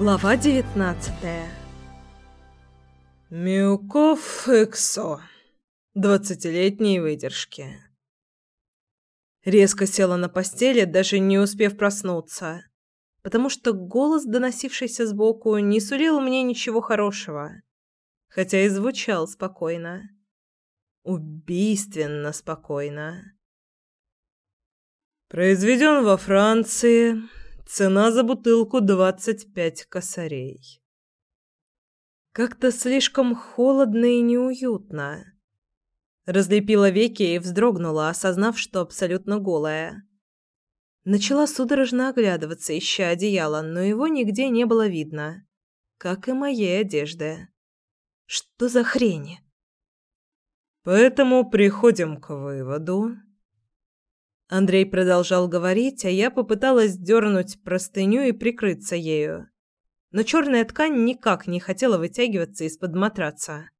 Глава девятнадцатая Мюков Эксо. Двадцатилетней выдержки. Резко села на постели, даже не успев проснуться, потому что голос, доносившийся сбоку, не сулил мне ничего хорошего, хотя и звучал спокойно. Убийственно спокойно. Произведен во Франции. Цена за бутылку двадцать пять косарей. Как-то слишком холодно и неуютно. Разлепила веки и вздрогнула, осознав, что абсолютно голая. Начала судорожно оглядываться, ища одеяло, но его нигде не было видно, как и моей одежды. Что за хрень? Поэтому приходим к выводу, Андрей продолжал говорить, а я попыталась дернуть простыню и прикрыться ею. Но черная ткань никак не хотела вытягиваться из-под матраца.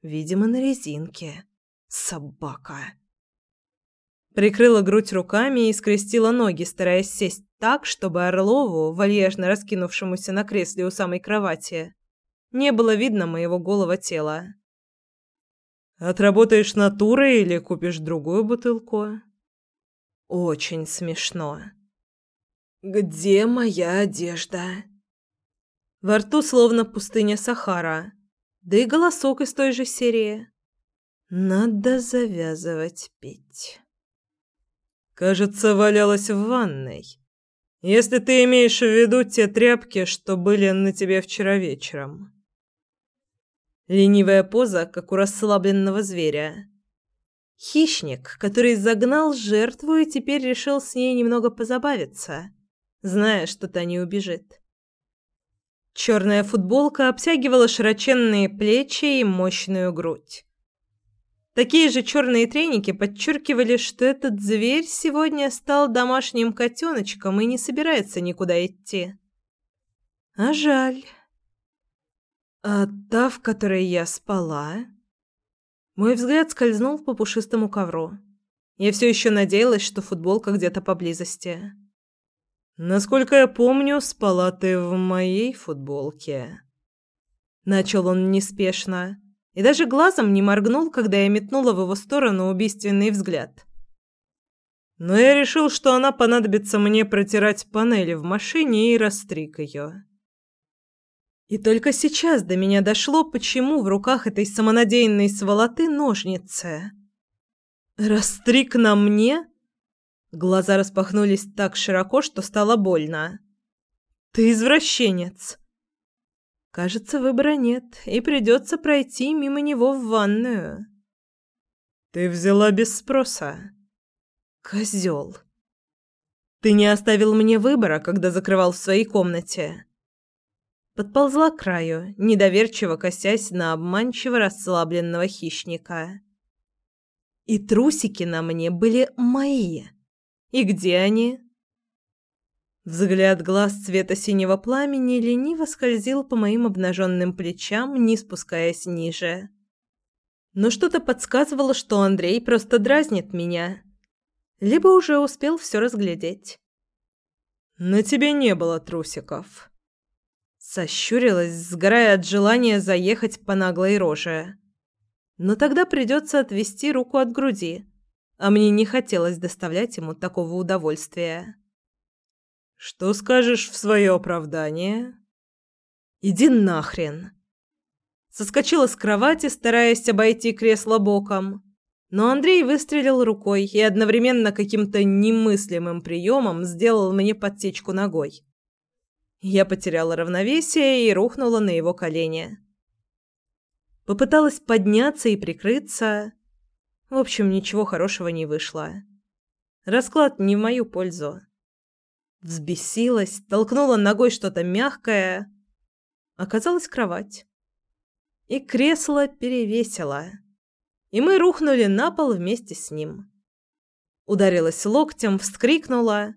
Видимо, на резинке. Собака. Прикрыла грудь руками и скрестила ноги, стараясь сесть так, чтобы Орлову, вальяжно раскинувшемуся на кресле у самой кровати, не было видно моего голого тела. «Отработаешь натурой или купишь другую бутылку?» Очень смешно. Где моя одежда? Во рту словно пустыня Сахара, да и голосок из той же серии. Надо завязывать пить. Кажется, валялась в ванной. Если ты имеешь в виду те тряпки, что были на тебе вчера вечером. Ленивая поза, как у расслабленного зверя. Хищник, который загнал жертву и теперь решил с ней немного позабавиться, зная, что та не убежит. Черная футболка обтягивала широченные плечи и мощную грудь. Такие же черные треники подчеркивали, что этот зверь сегодня стал домашним котеночком и не собирается никуда идти. А жаль. А та, в которой я спала, мой взгляд скользнул по пушистому ковру. Я все еще надеялась, что футболка где-то поблизости. Насколько я помню, спала ты в моей футболке. Начал он неспешно и даже глазом не моргнул, когда я метнула в его сторону убийственный взгляд. Но я решил, что она понадобится мне протирать панели в машине и растрик ее. И только сейчас до меня дошло, почему в руках этой самонадеянной сволоты ножницы. Растрик на мне? Глаза распахнулись так широко, что стало больно. Ты извращенец. Кажется, выбора нет, и придется пройти мимо него в ванную. Ты взяла без спроса. Козел. Ты не оставил мне выбора, когда закрывал в своей комнате. Подползла к краю, недоверчиво косясь на обманчиво расслабленного хищника. И трусики на мне были мои. И где они? Взгляд глаз цвета синего пламени лениво скользил по моим обнаженным плечам, не спускаясь ниже. Но что-то подсказывало, что Андрей просто дразнит меня. Либо уже успел все разглядеть. «На тебе не было трусиков», Сощурилась, сгорая от желания заехать по наглой роже. Но тогда придется отвести руку от груди, а мне не хотелось доставлять ему такого удовольствия. «Что скажешь в свое оправдание?» «Иди нахрен!» Соскочила с кровати, стараясь обойти кресло боком. Но Андрей выстрелил рукой и одновременно каким-то немыслимым приемом сделал мне подсечку ногой. Я потеряла равновесие и рухнула на его колени. Попыталась подняться и прикрыться. В общем, ничего хорошего не вышло. Расклад не в мою пользу. Взбесилась, толкнула ногой что-то мягкое. Оказалась кровать. И кресло перевесило. И мы рухнули на пол вместе с ним. Ударилась локтем, вскрикнула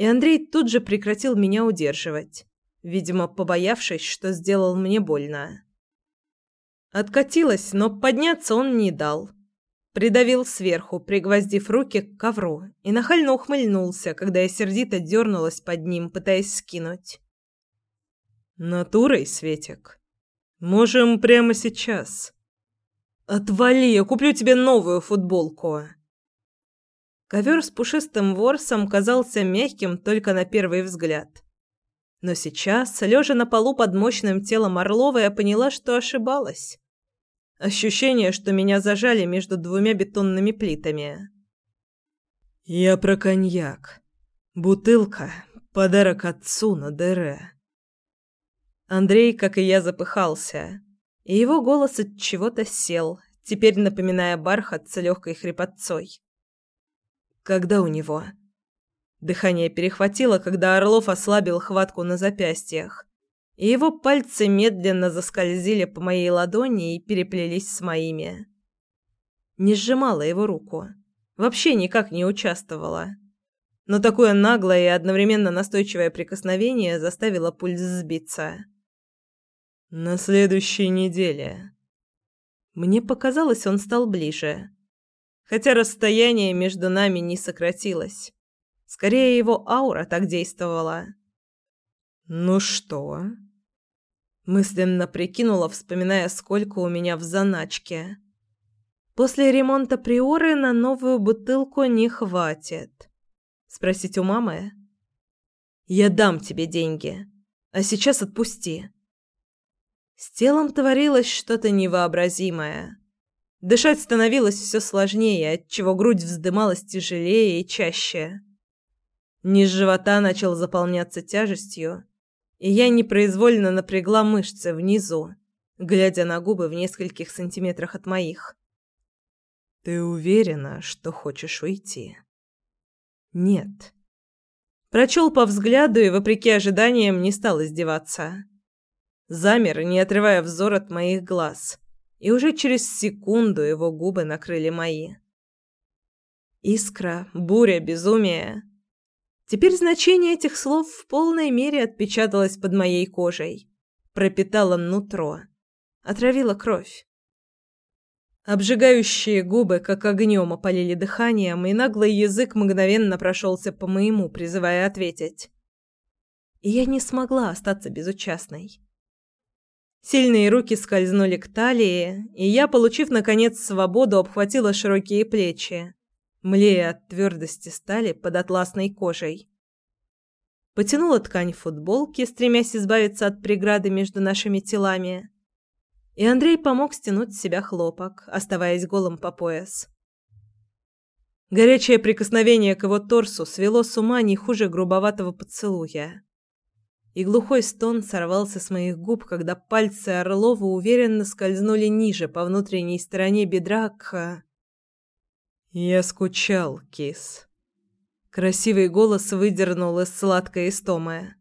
и Андрей тут же прекратил меня удерживать, видимо, побоявшись, что сделал мне больно. Откатилась, но подняться он не дал. Придавил сверху, пригвоздив руки к ковру, и нахально ухмыльнулся, когда я сердито дернулась под ним, пытаясь скинуть. Натурой, Светик. Можем прямо сейчас. Отвали, я куплю тебе новую футболку. Ковер с пушистым ворсом казался мягким только на первый взгляд. Но сейчас, лежа на полу под мощным телом Орлова, я поняла, что ошибалась. Ощущение, что меня зажали между двумя бетонными плитами. «Я про коньяк. Бутылка. Подарок отцу на дыре». Андрей, как и я, запыхался, и его голос от чего-то сел, теперь напоминая бархат с легкой хрипотцой. «Когда у него?» Дыхание перехватило, когда Орлов ослабил хватку на запястьях, и его пальцы медленно заскользили по моей ладони и переплелись с моими. Не сжимала его руку, вообще никак не участвовала. Но такое наглое и одновременно настойчивое прикосновение заставило пульс сбиться. «На следующей неделе». Мне показалось, он стал ближе. Хотя расстояние между нами не сократилось. Скорее, его аура так действовала. «Ну что?» Мысленно прикинула, вспоминая, сколько у меня в заначке. После ремонта приоры на новую бутылку не хватит. Спросить у мамы? Я дам тебе деньги, а сейчас отпусти. С телом творилось что-то невообразимое. Дышать становилось все сложнее, отчего грудь вздымалась тяжелее и чаще. Низ живота начал заполняться тяжестью, и я непроизвольно напрягла мышцы внизу, глядя на губы в нескольких сантиметрах от моих. «Ты уверена, что хочешь уйти?» «Нет». Прочел по взгляду и, вопреки ожиданиям, не стал издеваться. Замер, не отрывая взор от моих глаз, и уже через секунду его губы накрыли мои. Искра, буря, безумие. Теперь значение этих слов в полной мере отпечаталось под моей кожей, пропитало нутро, отравило кровь. Обжигающие губы, как огнем, опалили дыханием, и наглый язык мгновенно прошелся по моему, призывая ответить. И я не смогла остаться безучастной. Сильные руки скользнули к талии, и я, получив наконец свободу, обхватила широкие плечи млея от твердости стали под атласной кожей. Потянула ткань футболки, стремясь избавиться от преграды между нашими телами. И Андрей помог стянуть с себя хлопок, оставаясь голым по пояс. Горячее прикосновение к его торсу свело с ума не хуже грубоватого поцелуя. И глухой стон сорвался с моих губ, когда пальцы Орлова уверенно скользнули ниже по внутренней стороне бедра к... «Я скучал, кис». Красивый голос выдернул из сладкой истомы.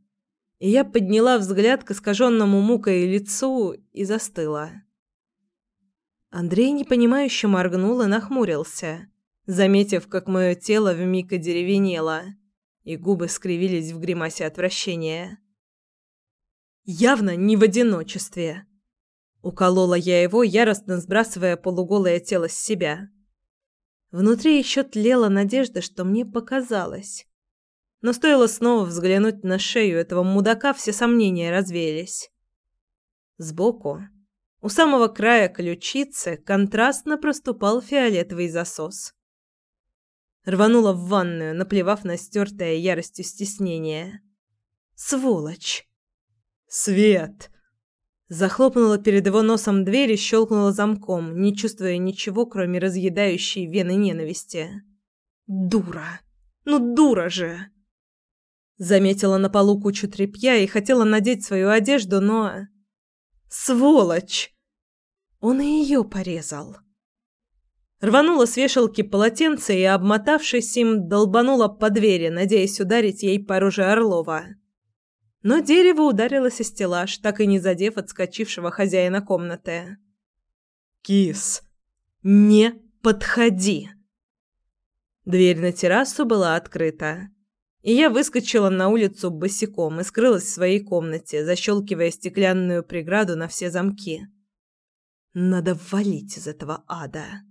И я подняла взгляд к искаженному мукой лицу и застыла. Андрей непонимающе моргнул и нахмурился, заметив, как мое тело вмиг одеревенело, и губы скривились в гримасе отвращения. «Явно не в одиночестве!» Уколола я его, яростно сбрасывая полуголое тело с себя. Внутри еще тлела надежда, что мне показалось. Но стоило снова взглянуть на шею этого мудака, все сомнения развеялись. Сбоку, у самого края ключицы, контрастно проступал фиолетовый засос. Рванула в ванную, наплевав на стертое яростью стеснение. «Сволочь!» «Свет!» Захлопнула перед его носом дверь и щелкнула замком, не чувствуя ничего, кроме разъедающей вены ненависти. «Дура! Ну дура же!» Заметила на полу кучу тряпья и хотела надеть свою одежду, но... «Сволочь!» Он и ее порезал. Рванула с вешалки полотенце и, обмотавшись им, долбанула по двери, надеясь ударить ей по роже Орлова но дерево ударилось о стеллаж, так и не задев отскочившего хозяина комнаты. «Кис!» «Не подходи!» Дверь на террасу была открыта, и я выскочила на улицу босиком и скрылась в своей комнате, защелкивая стеклянную преграду на все замки. «Надо валить из этого ада!»